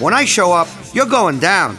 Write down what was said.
When I show up, you're going down.